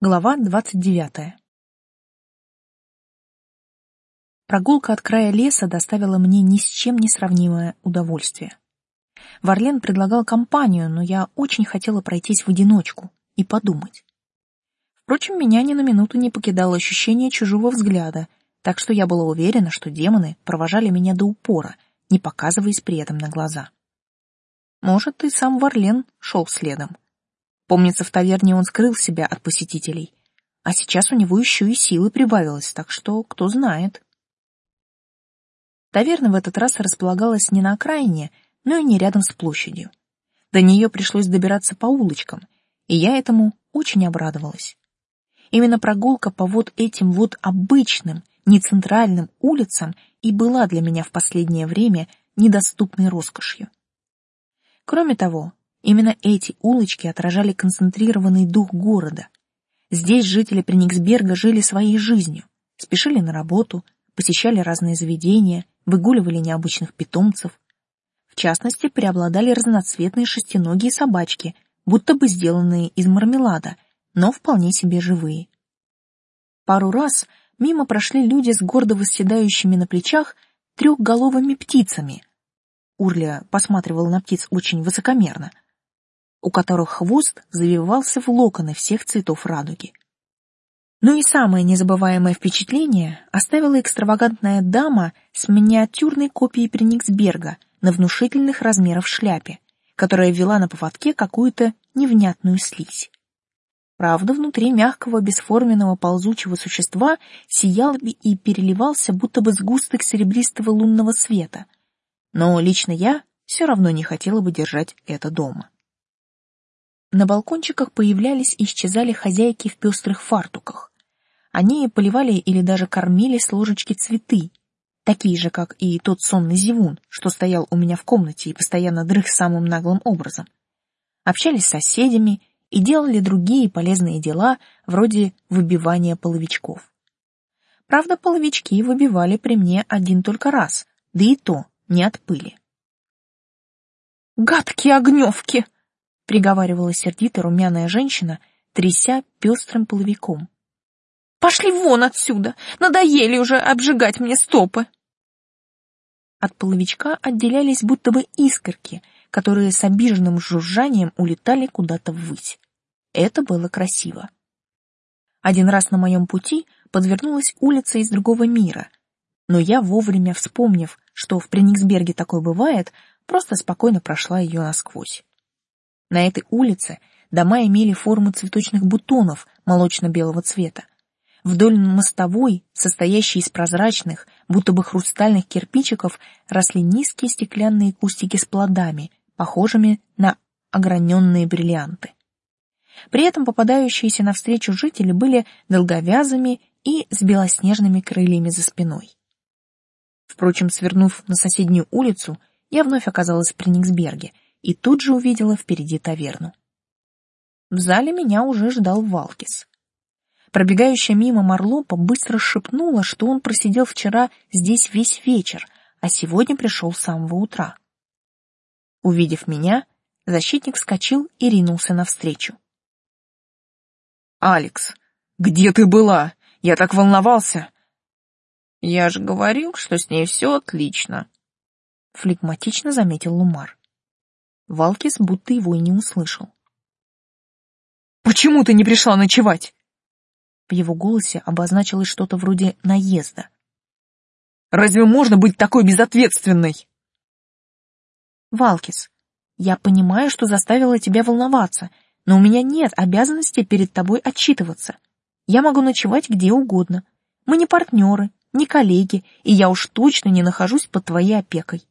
Глава двадцать девятая. Прогулка от края леса доставила мне ни с чем не сравнимое удовольствие. Варлен предлагал компанию, но я очень хотела пройтись в одиночку и подумать. Впрочем, меня ни на минуту не покидало ощущение чужого взгляда, так что я была уверена, что демоны провожали меня до упора, не показываясь при этом на глаза. Может, и сам Варлен шел следом. Помнится, в таверне он скрыл себя от посетителей. А сейчас у него еще и силы прибавилось, так что кто знает. Таверна в этот раз располагалась не на окраине, но и не рядом с площадью. До нее пришлось добираться по улочкам, и я этому очень обрадовалась. Именно прогулка по вот этим вот обычным, не центральным улицам и была для меня в последнее время недоступной роскошью. Кроме того, Именно эти улочки отражали концентрированный дух города. Здесь жители Прениксберга жили своей жизнью, спешили на работу, посещали разные заведения, выгуливали необычных питомцев. В частности, преобладали разноцветные шестиногие собачки, будто бы сделанные из мармелада, но вполне себе живые. Пару раз мимо прошли люди с гордо восседающими на плечах трехголовыми птицами. Урля посматривала на птиц очень высокомерно — у которых хвост завивался в локоны всех цветов радуги. Ну и самое незабываемое впечатление оставила экстравагантная дама с миниатюрной копией Прениксберга на внушительных размеров шляпе, которая вела на поводке какую-то невнятную слизь. Правда, внутри мягкого бесформенного ползучего существа сиял и переливался будто бы сгусток серебристого лунного света. Но лично я все равно не хотела бы держать это дома. На балкончиках появлялись и исчезали хозяйки в пестрых фартуках. Они поливали или даже кормили с ложечки цветы, такие же, как и тот сонный зевун, что стоял у меня в комнате и постоянно дрых самым наглым образом. Общались с соседями и делали другие полезные дела, вроде выбивания половичков. Правда, половички выбивали при мне один только раз, да и то не от пыли. «Гадкие огневки!» Приговаривала сердито румяная женщина, тряся пестрым половиком. Пошли вон отсюда! Надоели уже обжигать мне стопы. От половичка отделялись будто бы искорки, которые с обиженным жужжанием улетали куда-то ввысь. Это было красиво. Один раз на моем пути подвернулась улица из другого мира, но я вовремя вспомнив, что в Прениксберге такое бывает, просто спокойно прошла ее насквозь. На этой улице дома имели форму цветочных бутонов молочно-белого цвета. Вдоль мостовой, состоящей из прозрачных, будто бы хрустальных кирпичиков, росли низкие стеклянные кустики с плодами, похожими на ограненные бриллианты. При этом попадающиеся навстречу жители были долговязыми и с белоснежными крыльями за спиной. Впрочем, свернув на соседнюю улицу, я вновь оказалась в Прениксберге — и тут же увидела впереди таверну. В зале меня уже ждал Валкис. Пробегающая мимо Марлопа быстро шепнула, что он просидел вчера здесь весь вечер, а сегодня пришел с самого утра. Увидев меня, защитник вскочил и ринулся навстречу. «Алекс, где ты была? Я так волновался!» «Я же говорил, что с ней все отлично», — флегматично заметил Лумар. Валкис будто его и не услышал. «Почему ты не пришла ночевать?» В его голосе обозначилось что-то вроде наезда. «Разве можно быть такой безответственной?» «Валкис, я понимаю, что заставила тебя волноваться, но у меня нет обязанности перед тобой отчитываться. Я могу ночевать где угодно. Мы не партнеры, не коллеги, и я уж точно не нахожусь под твоей опекой.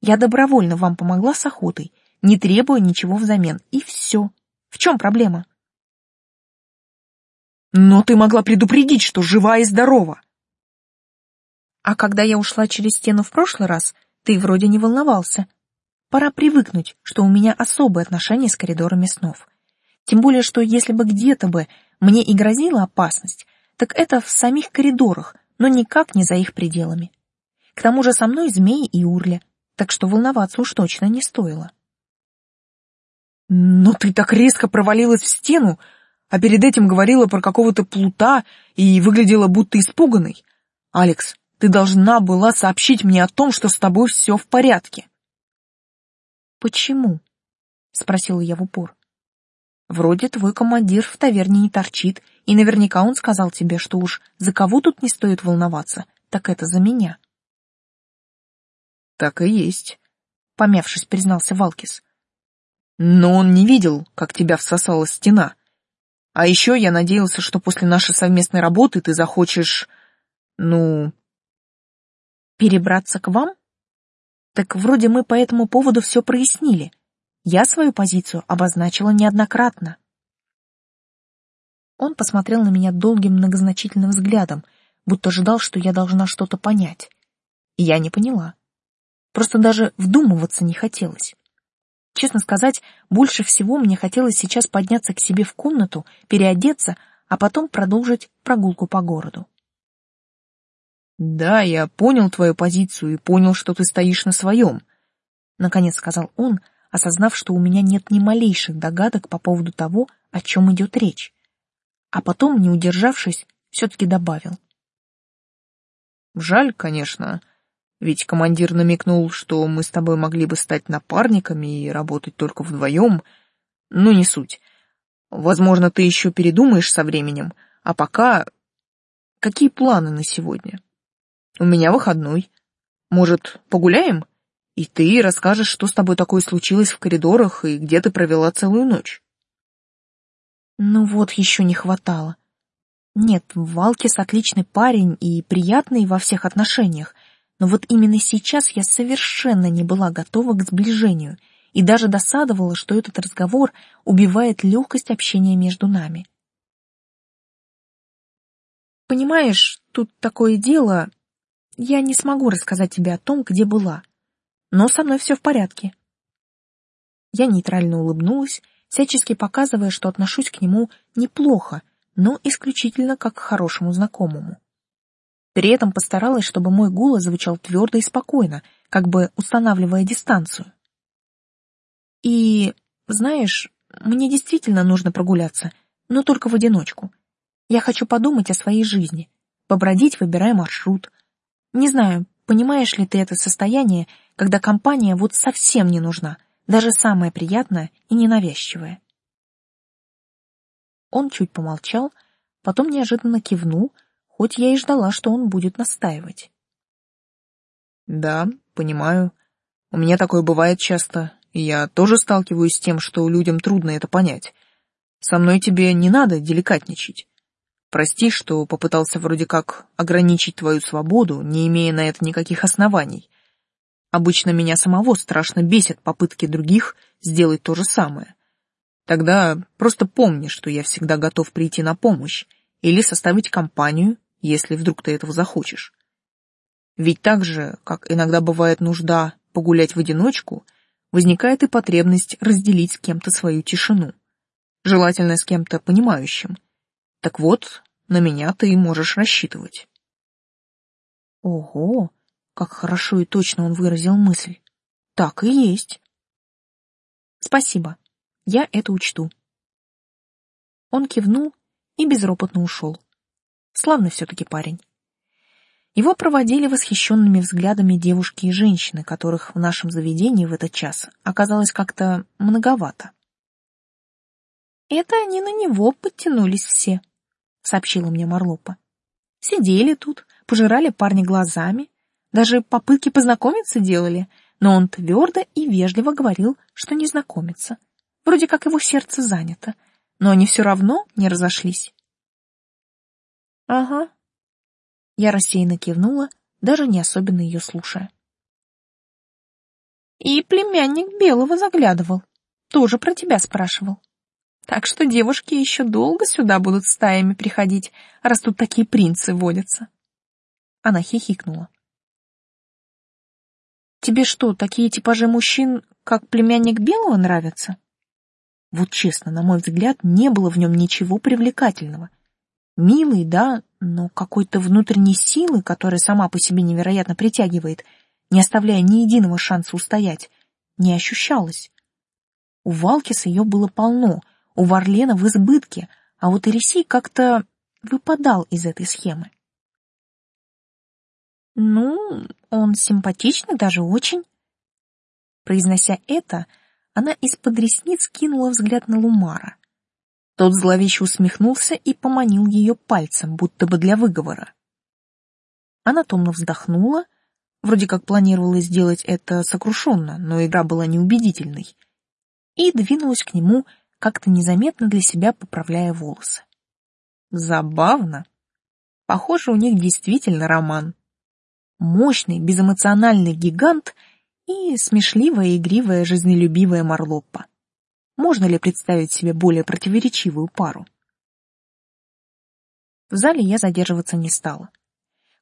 Я добровольно вам помогла с охотой, не требуя ничего взамен, и все. В чем проблема? Но ты могла предупредить, что жива и здорова. А когда я ушла через стену в прошлый раз, ты вроде не волновался. Пора привыкнуть, что у меня особые отношения с коридорами снов. Тем более, что если бы где-то бы мне и грозила опасность, так это в самих коридорах, но никак не за их пределами. К тому же со мной змеи и урля, так что волноваться уж точно не стоило. «Но ты так резко провалилась в стену! а перед этим говорила про какого-то плута и выглядела будто испуганной. Алекс, ты должна была сообщить мне о том, что с тобой все в порядке. Почему? Спросила я в упор. Вроде твой командир в таверне не торчит, и наверняка он сказал тебе, что уж за кого тут не стоит волноваться, так это за меня. Так и есть, помявшись, признался Валкис. Но он не видел, как тебя всосала стена. А еще я надеялся, что после нашей совместной работы ты захочешь, ну... Перебраться к вам? Так вроде мы по этому поводу все прояснили. Я свою позицию обозначила неоднократно. Он посмотрел на меня долгим многозначительным взглядом, будто ждал, что я должна что-то понять. И я не поняла. Просто даже вдумываться не хотелось. Честно сказать, больше всего мне хотелось сейчас подняться к себе в комнату, переодеться, а потом продолжить прогулку по городу. «Да, я понял твою позицию и понял, что ты стоишь на своем», — наконец сказал он, осознав, что у меня нет ни малейших догадок по поводу того, о чем идет речь. А потом, не удержавшись, все-таки добавил. «Жаль, конечно, ведь командир намекнул, что мы с тобой могли бы стать напарниками и работать только вдвоем. Ну, не суть. Возможно, ты еще передумаешь со временем, а пока... Какие планы на сегодня? У меня выходной. Может, погуляем? И ты расскажешь, что с тобой такое случилось в коридорах и где ты провела целую ночь. Ну вот еще не хватало. Нет, Валкис отличный парень и приятный во всех отношениях, но вот именно сейчас я совершенно не была готова к сближению и даже досадовала, что этот разговор убивает легкость общения между нами. Понимаешь, тут такое дело, я не смогу рассказать тебе о том, где была, но со мной все в порядке. Я нейтрально улыбнулась, всячески показывая, что отношусь к нему неплохо, но исключительно как к хорошему знакомому. При этом постаралась, чтобы мой голос звучал твердо и спокойно, как бы устанавливая дистанцию. И, знаешь, мне действительно нужно прогуляться, но только в одиночку. Я хочу подумать о своей жизни, побродить, выбирая маршрут. Не знаю, понимаешь ли ты это состояние, когда компания вот совсем не нужна, даже самая приятная и ненавязчивая. Он чуть помолчал, потом неожиданно кивнул, хоть я и ждала, что он будет настаивать. Да, понимаю. У меня такое бывает часто, и я тоже сталкиваюсь с тем, что людям трудно это понять. Со мной тебе не надо деликатничать. Прости, что попытался вроде как ограничить твою свободу, не имея на это никаких оснований. Обычно меня самого страшно бесят попытки других сделать то же самое. Тогда просто помни, что я всегда готов прийти на помощь или составить компанию, если вдруг ты этого захочешь. Ведь так же, как иногда бывает нужда погулять в одиночку, возникает и потребность разделить с кем-то свою тишину. Желательно с кем-то понимающим. Так вот, на меня ты можешь рассчитывать. Ого, как хорошо и точно он выразил мысль. Так и есть. Спасибо, я это учту. Он кивнул и безропотно ушел. Славный все-таки парень. Его проводили восхищенными взглядами девушки и женщины, которых в нашем заведении в этот час оказалось как-то многовато. «Это они на него подтянулись все», — сообщила мне Марлопа. «Сидели тут, пожирали парня глазами, даже попытки познакомиться делали, но он твердо и вежливо говорил, что не знакомится. Вроде как его сердце занято, но они все равно не разошлись. Ага. Я рассеянно кивнула, даже не особенно ее слушая. И племянник Белого заглядывал, тоже про тебя спрашивал. Так что девушки еще долго сюда будут стаями приходить, раз тут такие принцы водятся. Она хихикнула. Тебе что, такие типажи мужчин, как племянник Белого, нравятся? Вот честно, на мой взгляд, не было в нем ничего привлекательного — Милый, да, но какой-то внутренней силы, которая сама по себе невероятно притягивает, не оставляя ни единого шанса устоять, не ощущалось. У Валкиса ее было полно, у Варлена в избытке, А вот Ирисей как-то выпадал из этой схемы. «Ну, он симпатичный, даже очень». Произнося это, она из-под ресниц кинула взгляд на Лумара. Тот зловеще усмехнулся и поманил ее пальцем, будто бы для выговора. Она томно вздохнула, вроде как планировала сделать это сокрушенно, но игра была неубедительной, и двинулась к нему, как-то незаметно для себя поправляя волосы. Забавно. Похоже, у них действительно роман. Мощный, безэмоциональный гигант и смешливая, игривая, жизнелюбивая Марлоппа. Можно ли представить себе более противоречивую пару? В зале я задерживаться не стала.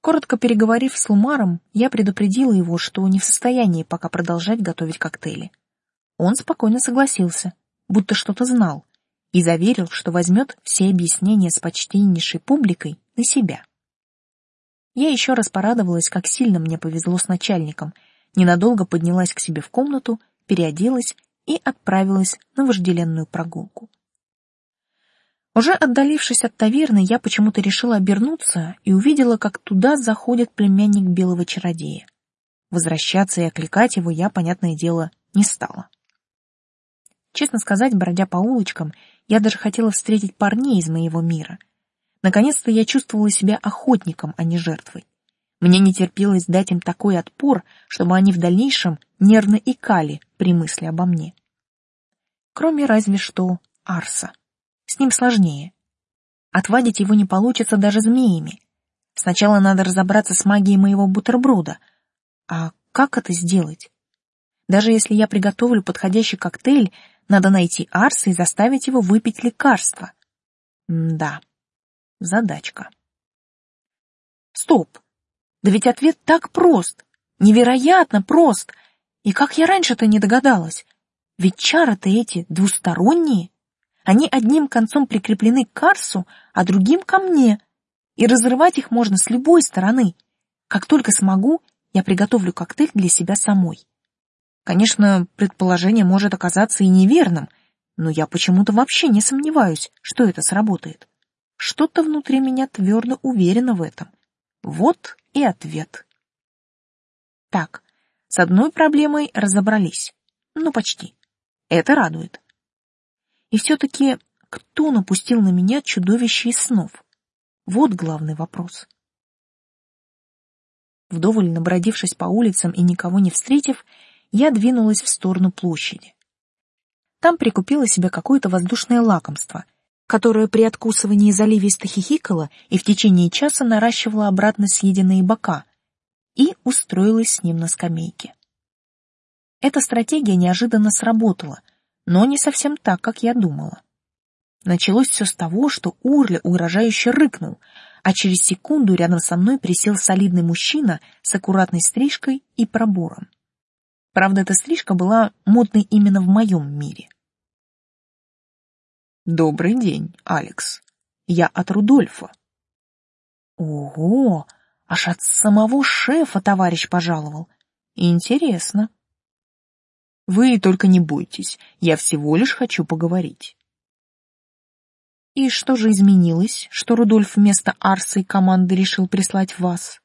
Коротко переговорив с Лумаром, я предупредила его, что не в состоянии пока продолжать готовить коктейли. Он спокойно согласился, будто что-то знал, и заверил, что возьмет все объяснения с почтеннейшей публикой на себя. Я еще раз порадовалась, как сильно мне повезло с начальником, ненадолго поднялась к себе в комнату, переоделась и отправилась на вожделенную прогулку. Уже отдалившись от таверны, я почему-то решила обернуться и увидела, как туда заходит племянник белого чародея. Возвращаться и окликать его я, понятное дело, не стала. Честно сказать, бродя по улочкам, я даже хотела встретить парней из моего мира. Наконец-то я чувствовала себя охотником, а не жертвой. Мне не терпелось дать им такой отпор, чтобы они в дальнейшем нервно икали при мысли обо мне. Кроме разве что Арса. С ним сложнее. Отвадить его не получится даже змеями. Сначала надо разобраться с магией моего бутерброда. А как это сделать? Даже если я приготовлю подходящий коктейль, надо найти Арса и заставить его выпить лекарство. М да, задачка. Стоп! Да ведь ответ так прост, невероятно прост. И как я раньше-то не догадалась? Ведь чары-то эти двусторонние. Они одним концом прикреплены к Карсу, а другим ко мне, и разрывать их можно с любой стороны. Как только смогу, я приготовлю коктейль для себя самой. Конечно, предположение может оказаться и неверным, но я почему-то вообще не сомневаюсь, что это сработает. Что-то внутри меня твердо уверено в этом. Вот и ответ. Так, с одной проблемой разобрались. Ну, почти. Это радует. И все-таки кто напустил на меня чудовище из снов? Вот главный вопрос. Вдоволь набродившись по улицам и никого не встретив, я двинулась в сторону площади. Там прикупила себе какое-то воздушное лакомство, которое при откусывании заливисто хихикало и в течение часа наращивало обратно съеденные бока, и устроилась с ним на скамейке. Эта стратегия неожиданно сработала, но не совсем так, как я думала. Началось все с того, что Урли угрожающе рыкнул, а через секунду рядом со мной присел солидный мужчина с аккуратной стрижкой и пробором. Правда, эта стрижка была модной именно в моем мире. «Добрый день, Алекс. Я от Рудольфа». «Ого, аж от самого шефа товарищ пожаловал. Интересно». Вы только не бойтесь, я всего лишь хочу поговорить. И что же изменилось, что Рудольф вместо Арса и команды решил прислать вас?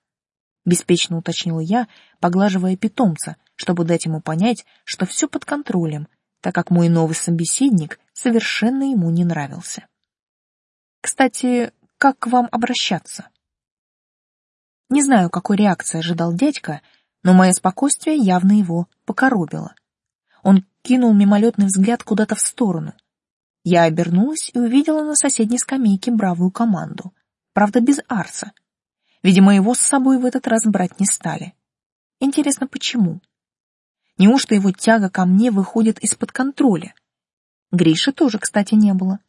Беспечно уточнила я, поглаживая питомца, чтобы дать ему понять, что все под контролем, так как мой новый собеседник совершенно ему не нравился. Кстати, как к вам обращаться? Не знаю, какой реакции ожидал дядька, но мое спокойствие явно его покоробило. Он кинул мимолетный взгляд куда-то в сторону. Я обернулась и увидела на соседней скамейке бравую команду. Правда, без Арса. Видимо, его с собой в этот раз брать не стали. Интересно, почему? Неужто его тяга ко мне выходит из-под контроля? Гриши тоже, кстати, не было.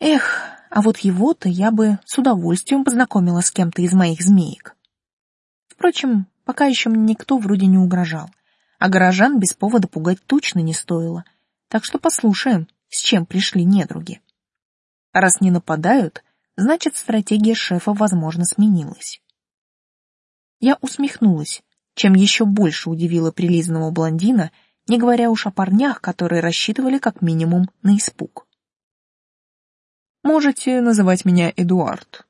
Эх, а вот его-то я бы с удовольствием познакомила с кем-то из моих змеек. Впрочем, пока еще мне никто вроде не угрожал а горожан без повода пугать точно не стоило. Так что послушаем, с чем пришли недруги. Раз не нападают, значит, стратегия шефа, возможно, сменилась. Я усмехнулась, чем еще больше удивила прилизанного блондина, не говоря уж о парнях, которые рассчитывали как минимум на испуг. Можете называть меня Эдуард.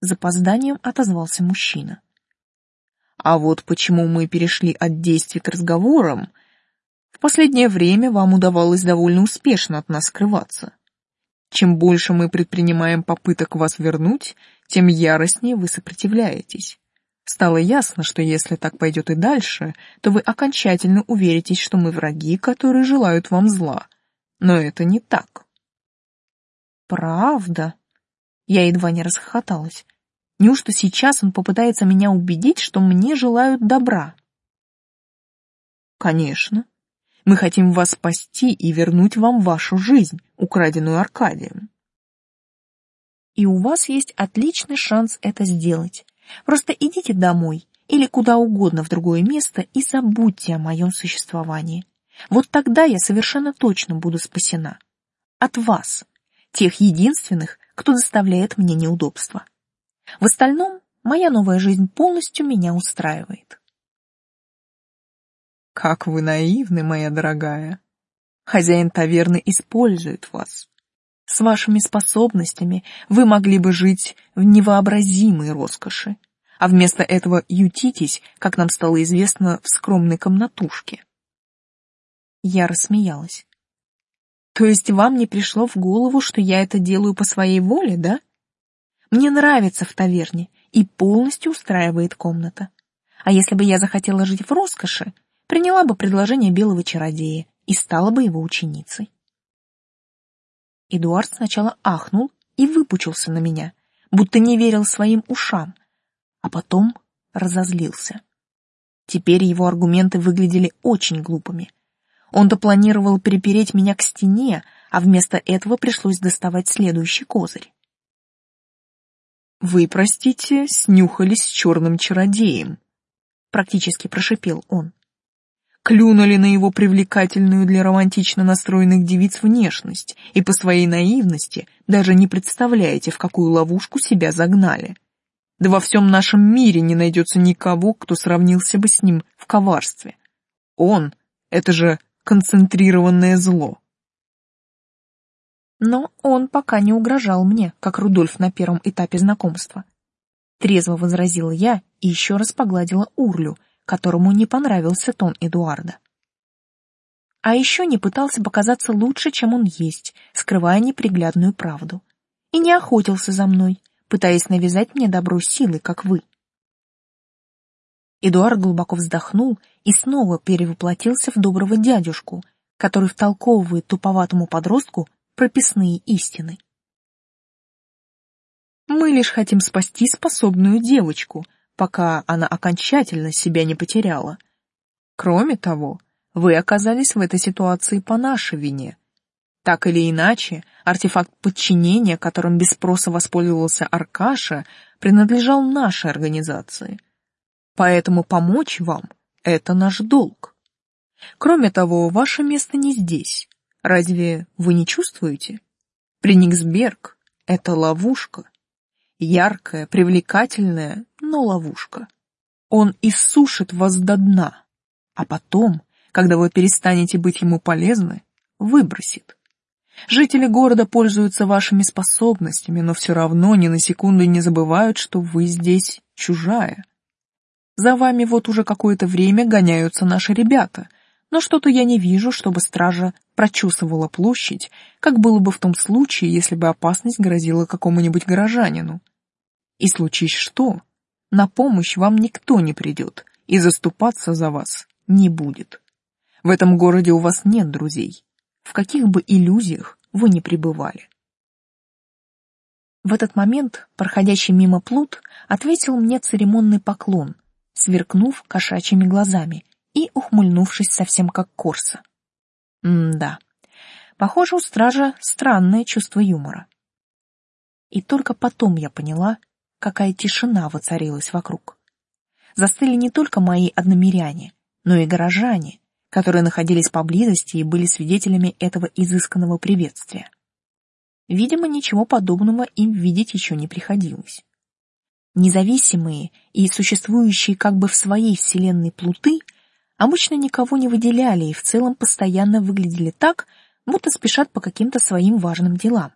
Запозданием отозвался мужчина. А вот почему мы перешли от действий к разговорам, в последнее время вам удавалось довольно успешно от нас скрываться. Чем больше мы предпринимаем попыток вас вернуть, тем яростнее вы сопротивляетесь. Стало ясно, что если так пойдет и дальше, то вы окончательно уверитесь, что мы враги, которые желают вам зла. Но это не так. Правда? Я едва не расхохоталась. Неужто сейчас он попытается меня убедить, что мне желают добра? Конечно. Мы хотим вас спасти и вернуть вам вашу жизнь, украденную Аркадием. И у вас есть отличный шанс это сделать. Просто идите домой или куда угодно в другое место и забудьте о моем существовании. Вот тогда я совершенно точно буду спасена. От вас, тех единственных, кто доставляет мне неудобства. В остальном, моя новая жизнь полностью меня устраивает. Как вы наивны, моя дорогая. Хозяин таверны использует вас. С вашими способностями вы могли бы жить в невообразимой роскоши, а вместо этого ютитесь, как нам стало известно, в скромной комнатушке. Я рассмеялась. То есть вам не пришло в голову, что я это делаю по своей воле, да? Мне нравится в таверне и полностью устраивает комната. А если бы я захотела жить в роскоши, приняла бы предложение белого чародея и стала бы его ученицей. Эдуард сначала ахнул и выпучился на меня, будто не верил своим ушам, а потом разозлился. Теперь его аргументы выглядели очень глупыми. Он-то планировал перепереть меня к стене, а вместо этого пришлось доставать следующий козырь. «Вы, простите, снюхались с черным чародеем», — практически прошипел он клюнули на его привлекательную для романтично настроенных девиц внешность и по своей наивности даже не представляете, в какую ловушку себя загнали. Да во всем нашем мире не найдется никого, кто сравнился бы с ним в коварстве. Он — это же концентрированное зло. Но он пока не угрожал мне, как Рудольф на первом этапе знакомства. Трезво возразила я и еще раз погладила Урлю, которому не понравился тон Эдуарда. А еще не пытался показаться лучше, чем он есть, скрывая неприглядную правду. И не охотился за мной, пытаясь навязать мне добро силы, как вы. Эдуард глубоко вздохнул и снова перевоплотился в доброго дядюшку, который втолковывает туповатому подростку прописные истины. Мы лишь хотим спасти способную девочку, пока она окончательно себя не потеряла. Кроме того, вы оказались в этой ситуации по нашей вине. Так или иначе, артефакт подчинения, которым без спроса воспользовался Аркаша, принадлежал нашей организации. Поэтому помочь вам — это наш долг. Кроме того, ваше место не здесь. Разве вы не чувствуете? Прениксберг — это ловушка. Яркая, привлекательная, но ловушка. Он иссушит вас до дна, а потом, когда вы перестанете быть ему полезны, выбросит. Жители города пользуются вашими способностями, но все равно ни на секунду не забывают, что вы здесь чужая. За вами вот уже какое-то время гоняются наши ребята, но что-то я не вижу, чтобы стража прочесывала площадь, как было бы в том случае, если бы опасность грозила какому-нибудь горожанину. И случись что, на помощь вам никто не придет и заступаться за вас не будет. В этом городе у вас нет друзей, в каких бы иллюзиях вы ни пребывали. В этот момент проходящий мимо плут ответил мне церемонный поклон, сверкнув кошачьими глазами и ухмыльнувшись совсем как Корса. М-да, похоже, у стража странное чувство юмора. И только потом я поняла, какая тишина воцарилась вокруг. Застыли не только мои одномиряне, но и горожане, которые находились поблизости и были свидетелями этого изысканного приветствия. Видимо, ничего подобного им видеть еще не приходилось. Независимые и существующие как бы в своей вселенной плуты обычно никого не выделяли и в целом постоянно выглядели так, будто спешат по каким-то своим важным делам.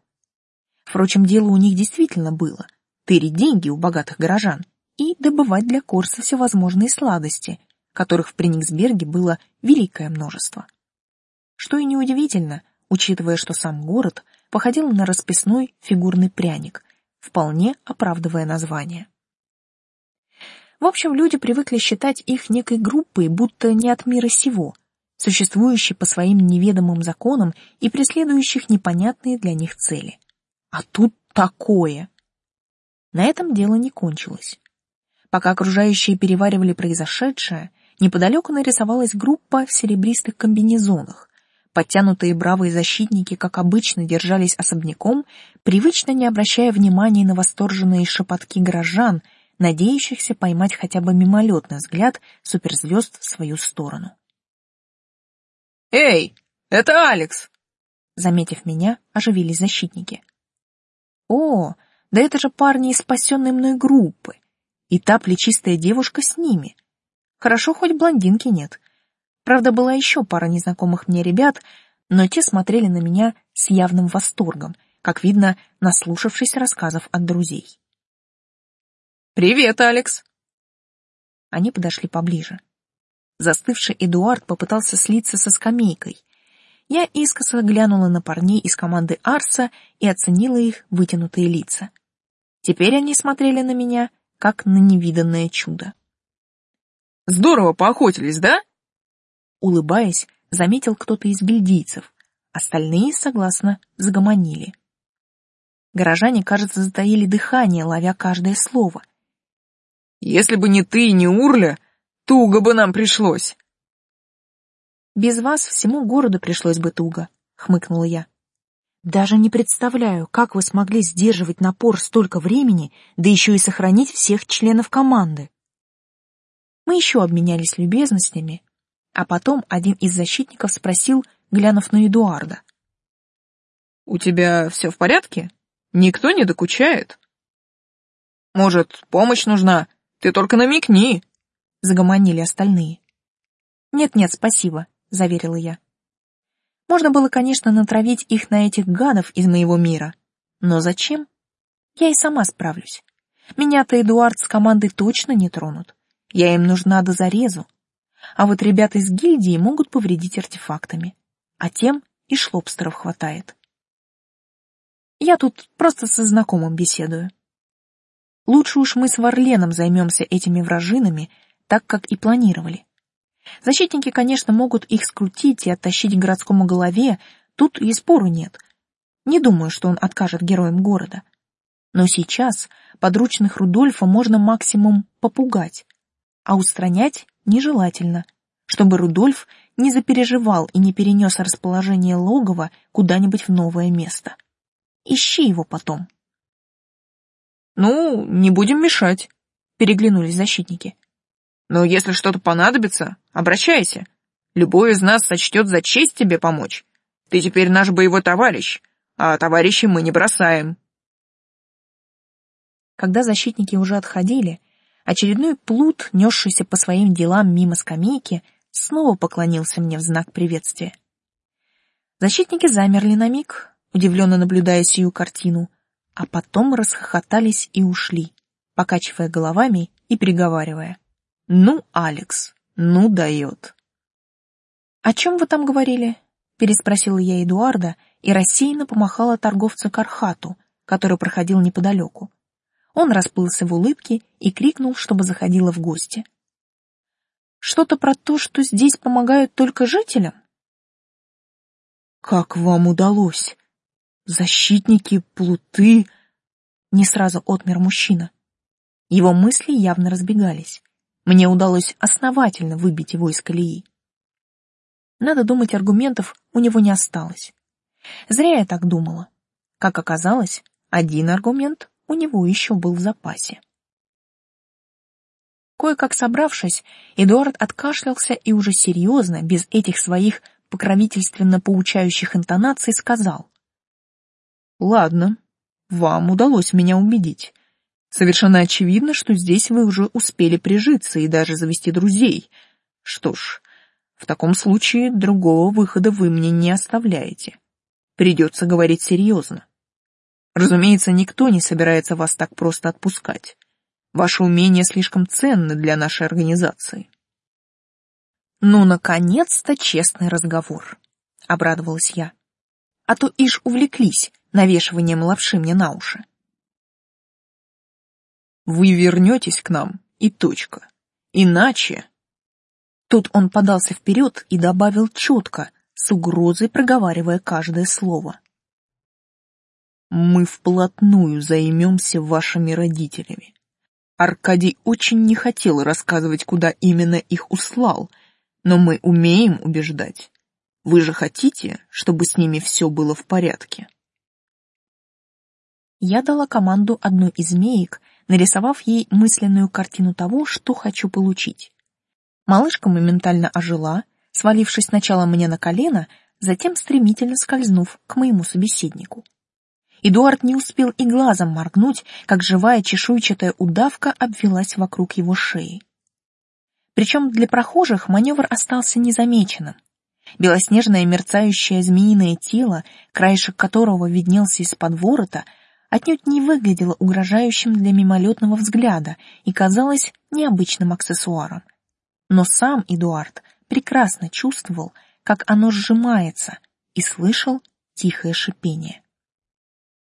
Впрочем, дело у них действительно было — тырить деньги у богатых горожан и добывать для Корса всевозможные сладости, которых в Прениксберге было великое множество. Что и неудивительно, учитывая, что сам город походил на расписной фигурный пряник, вполне оправдывая название. В общем, люди привыкли считать их некой группой, будто не от мира сего, существующей по своим неведомым законам и преследующих непонятные для них цели. А тут такое! На этом дело не кончилось. Пока окружающие переваривали произошедшее, неподалеку нарисовалась группа в серебристых комбинезонах. Подтянутые бравые защитники, как обычно, держались особняком, привычно не обращая внимания на восторженные шепотки горожан — надеющихся поймать хотя бы мимолетный взгляд суперзвезд в свою сторону. «Эй, это Алекс!» Заметив меня, оживились защитники. «О, да это же парни из спасенной мной группы, и та плечистая девушка с ними. Хорошо, хоть блондинки нет. Правда, была еще пара незнакомых мне ребят, но те смотрели на меня с явным восторгом, как видно, наслушавшись рассказов от друзей. «Привет, Алекс!» Они подошли поближе. Застывший Эдуард попытался слиться со скамейкой. Я искоса глянула на парней из команды Арса и оценила их вытянутые лица. Теперь они смотрели на меня, как на невиданное чудо. «Здорово поохотились, да?» Улыбаясь, заметил кто-то из гильдийцев. Остальные, согласно, загомонили. Горожане, кажется, затаили дыхание, ловя каждое слово. Если бы не ты и не Урля, туго бы нам пришлось. Без вас всему городу пришлось бы туго, хмыкнула я. Даже не представляю, как вы смогли сдерживать напор столько времени, да еще и сохранить всех членов команды. Мы еще обменялись любезностями, а потом один из защитников спросил, глянув на Эдуарда. «У тебя все в порядке? Никто не докучает? Может, помощь нужна? Ты только намекни!» — загомонили остальные. «Нет-нет, спасибо», — заверила я. Можно было, конечно, натравить их на этих гадов из моего мира. Но зачем? Я и сама справлюсь. Меня-то Эдуард с командой точно не тронут. Я им нужна до зарезу. А вот ребята из гильдии могут повредить артефактами. А тем и шлобстеров хватает. Я тут просто со знакомым беседую. Лучше уж мы с Варленом займемся этими вражинами, так как и планировали. Защитники, конечно, могут их скрутить и оттащить к городскому голове, тут и спору нет. Не думаю, что он откажет героям города. Но сейчас подручных Рудольфа можно максимум попугать, а устранять нежелательно, чтобы Рудольф не запереживал и не перенес расположение логова куда-нибудь в новое место. Ищи его потом. «Ну, не будем мешать», — переглянулись защитники. «Но если что-то понадобится, обращайся. Любой из нас сочтет за честь тебе помочь. Ты теперь наш боевой товарищ, а товарищей мы не бросаем». Когда защитники уже отходили, очередной плут, несшийся по своим делам мимо скамейки, снова поклонился мне в знак приветствия. Защитники замерли на миг, удивленно наблюдая сию картину — а потом расхохотались и ушли, покачивая головами и приговаривая. «Ну, Алекс, ну дает». «О чем вы там говорили?» — переспросила я Эдуарда и рассеянно помахала торговцу Кархату, который проходил неподалеку. Он расплылся в улыбке и крикнул, чтобы заходила в гости. «Что-то про то, что здесь помогают только жителям?» «Как вам удалось?» Защитники, плуты. Не сразу отмер мужчина. Его мысли явно разбегались. Мне удалось основательно выбить его из колеи. Надо думать, аргументов у него не осталось. Зря я так думала. Как оказалось, один аргумент у него еще был в запасе. Кое-как собравшись, Эдуард откашлялся и уже серьезно, без этих своих покровительственно поучающих интонаций, сказал. Ладно, вам удалось меня убедить. Совершенно очевидно, что здесь вы уже успели прижиться и даже завести друзей. Что ж, в таком случае другого выхода вы мне не оставляете. Придется говорить серьезно. Разумеется, никто не собирается вас так просто отпускать. Ваши умения слишком ценны для нашей организации. Ну, наконец-то честный разговор, обрадовалась я. А то ишь увлеклись навешиванием лапши мне на уши. Вы вернетесь к нам, и точка. Иначе... Тут он подался вперед и добавил четко, с угрозой проговаривая каждое слово. Мы вплотную займемся вашими родителями. Аркадий очень не хотел рассказывать, куда именно их услал, но мы умеем убеждать. Вы же хотите, чтобы с ними все было в порядке? Я дала команду одной из змеек, нарисовав ей мысленную картину того, что хочу получить. Малышка моментально ожила, свалившись сначала мне на колено, затем стремительно скользнув к моему собеседнику. Эдуард не успел и глазом моргнуть, как живая чешуйчатая удавка обвелась вокруг его шеи. Причем для прохожих маневр остался незамеченным. Белоснежное мерцающее змеиное тело, краешек которого виднелся из-под ворота, отнюдь не выглядело угрожающим для мимолетного взгляда и казалось необычным аксессуаром. Но сам Эдуард прекрасно чувствовал, как оно сжимается, и слышал тихое шипение.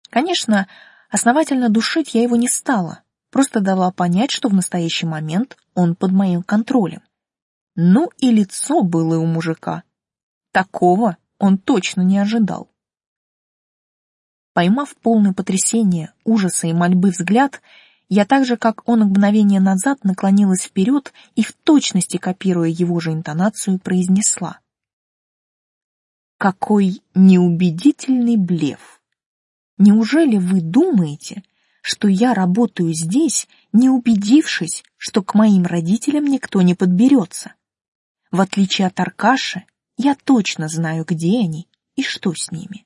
Конечно, основательно душить я его не стала, просто дала понять, что в настоящий момент он под моим контролем. Ну и лицо было у мужика. Такого он точно не ожидал. Поймав полное потрясение, ужаса и мольбы взгляд, я так же, как он мгновение назад, наклонилась вперед и в точности копируя его же интонацию, произнесла. «Какой неубедительный блеф! Неужели вы думаете, что я работаю здесь, не убедившись, что к моим родителям никто не подберется? В отличие от Аркаши, я точно знаю, где они и что с ними».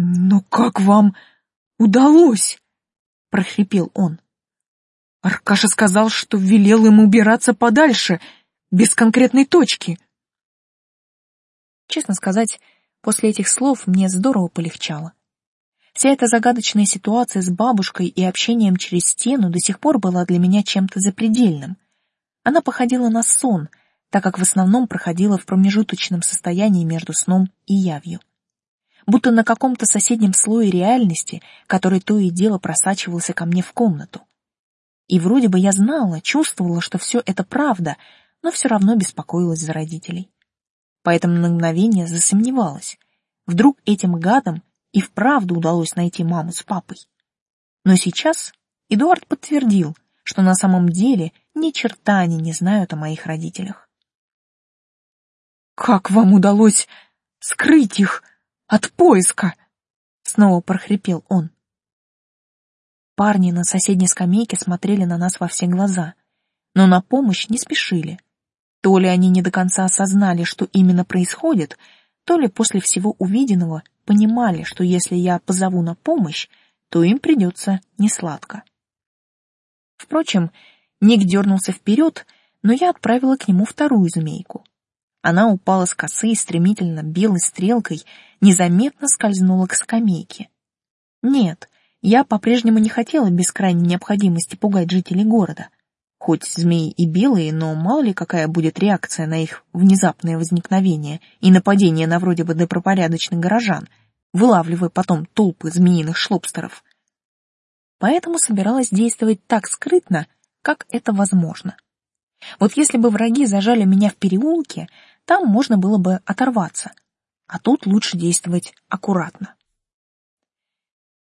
«Но как вам удалось?» — прохрипел он. Аркаша сказал, что велел ему убираться подальше, без конкретной точки. Честно сказать, после этих слов мне здорово полегчало. Вся эта загадочная ситуация с бабушкой и общением через стену до сих пор была для меня чем-то запредельным. Она походила на сон, так как в основном проходила в промежуточном состоянии между сном и явью будто на каком-то соседнем слое реальности, который то и дело просачивался ко мне в комнату. И вроде бы я знала, чувствовала, что все это правда, но все равно беспокоилась за родителей. Поэтому на мгновение засомневалась. Вдруг этим гадам и вправду удалось найти маму с папой. Но сейчас Эдуард подтвердил, что на самом деле ни черта они не знают о моих родителях. «Как вам удалось скрыть их?» От поиска!» — снова прохрипел он. Парни на соседней скамейке смотрели на нас во все глаза, но на помощь не спешили. То ли они не до конца осознали, что именно происходит, то ли после всего увиденного понимали, что если я позову на помощь, то им придется несладко. Впрочем, Ник дернулся вперед, но я отправила к нему вторую змейку. Она упала с косы и стремительно белой стрелкой незаметно скользнула к скамейке. Нет, я по-прежнему не хотела без крайней необходимости пугать жителей города. Хоть змеи и белые, но мало ли какая будет реакция на их внезапное возникновение и нападение на вроде бы добропорядочных горожан, вылавливая потом толпы змеиных шлобстеров. Поэтому собиралась действовать так скрытно, как это возможно. Вот если бы враги зажали меня в переулке, там можно было бы оторваться, а тут лучше действовать аккуратно.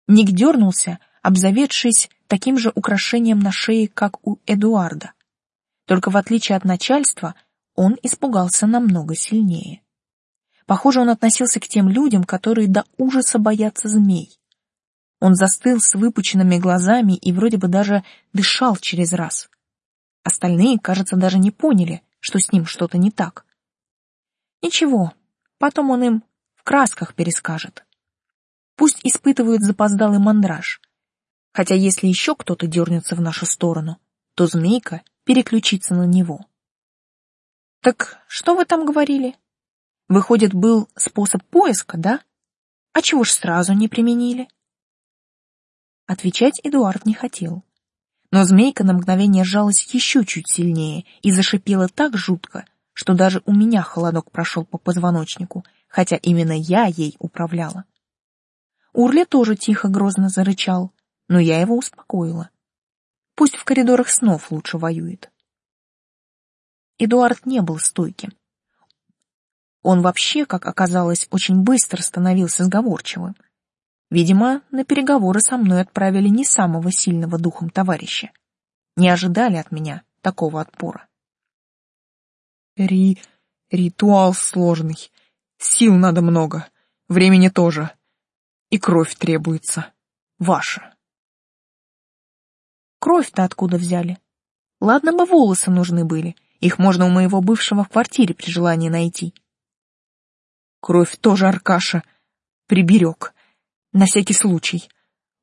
Ник дернулся, обзаведшись таким же украшением на шее, как у Эдуарда. Только в отличие от начальства, он испугался намного сильнее. Похоже, он относился к тем людям, которые до ужаса боятся змей. Он застыл с выпученными глазами и вроде бы даже дышал через раз. Остальные, кажется, даже не поняли, что с ним что-то не так. Ничего, потом он им в красках перескажет. Пусть испытывают запоздалый мандраж. Хотя если еще кто-то дернется в нашу сторону, то змейка переключится на него. Так что вы там говорили? Выходит, был способ поиска, да? А чего ж сразу не применили? Отвечать Эдуард не хотел. Но змейка на мгновение сжалась еще чуть сильнее и зашипела так жутко, что даже у меня холодок прошел по позвоночнику, хотя именно я ей управляла. Урле тоже тихо грозно зарычал, но я его успокоила. Пусть в коридорах снов лучше воюет. Эдуард не был стойким. Он вообще, как оказалось, очень быстро становился сговорчивым. Видимо, на переговоры со мной отправили не самого сильного духом товарища. Не ожидали от меня такого отпора. Ри... ритуал сложный. Сил надо много. Времени тоже. И кровь требуется. Ваша. Кровь-то откуда взяли? Ладно бы волосы нужны были. Их можно у моего бывшего в квартире при желании найти. Кровь тоже Аркаша приберег. На всякий случай.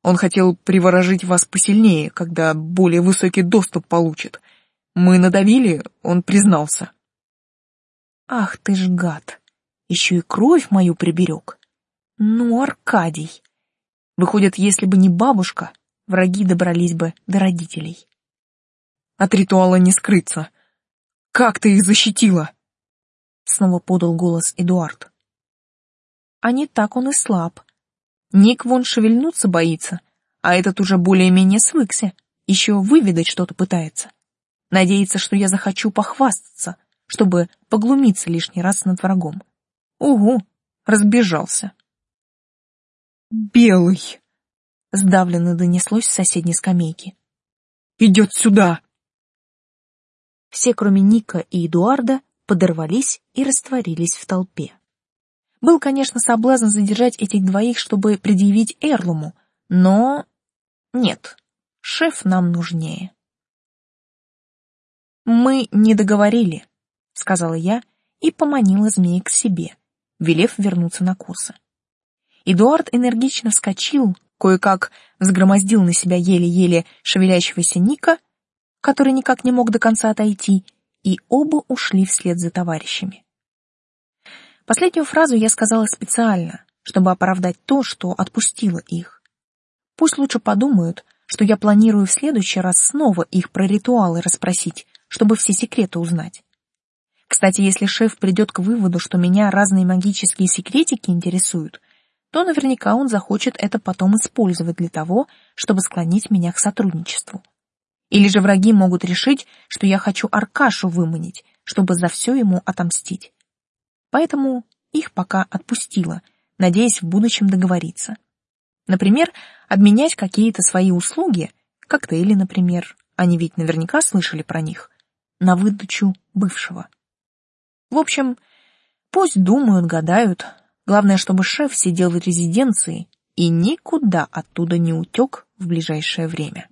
Он хотел приворожить вас посильнее, когда более высокий доступ получит. Мы надавили, он признался. Ах ты ж гад! Еще и кровь мою приберег. Ну, Аркадий. Выходит, если бы не бабушка, враги добрались бы до родителей. От ритуала не скрыться. Как ты их защитила? Снова подал голос Эдуард. А не так он и слаб. Ник вон шевельнуться боится, а этот уже более-менее свыкся, еще выведать что-то пытается. Надеется, что я захочу похвастаться, чтобы поглумиться лишний раз над врагом. Угу, разбежался. «Белый!» — сдавленно донеслось с соседней скамейки. «Идет сюда!» Все, кроме Ника и Эдуарда, подорвались и растворились в толпе. Был, конечно, соблазн задержать этих двоих, чтобы предъявить Эрлуму, но... Нет, шеф нам нужнее. «Мы не договорили», — сказала я и поманила змея к себе, велев вернуться на курсы. Эдуард энергично вскочил, кое-как взгромоздил на себя еле-еле шевелящегося Ника, который никак не мог до конца отойти, и оба ушли вслед за товарищами. Последнюю фразу я сказала специально, чтобы оправдать то, что отпустила их. Пусть лучше подумают, что я планирую в следующий раз снова их про ритуалы расспросить, чтобы все секреты узнать. Кстати, если шеф придет к выводу, что меня разные магические секретики интересуют, то наверняка он захочет это потом использовать для того, чтобы склонить меня к сотрудничеству. Или же враги могут решить, что я хочу Аркашу выманить, чтобы за все ему отомстить поэтому их пока отпустила, надеясь в будущем договориться. Например, обменять какие-то свои услуги, коктейли, например, они ведь наверняка слышали про них, на выдачу бывшего. В общем, пусть думают, гадают, главное, чтобы шеф сидел в резиденции и никуда оттуда не утек в ближайшее время.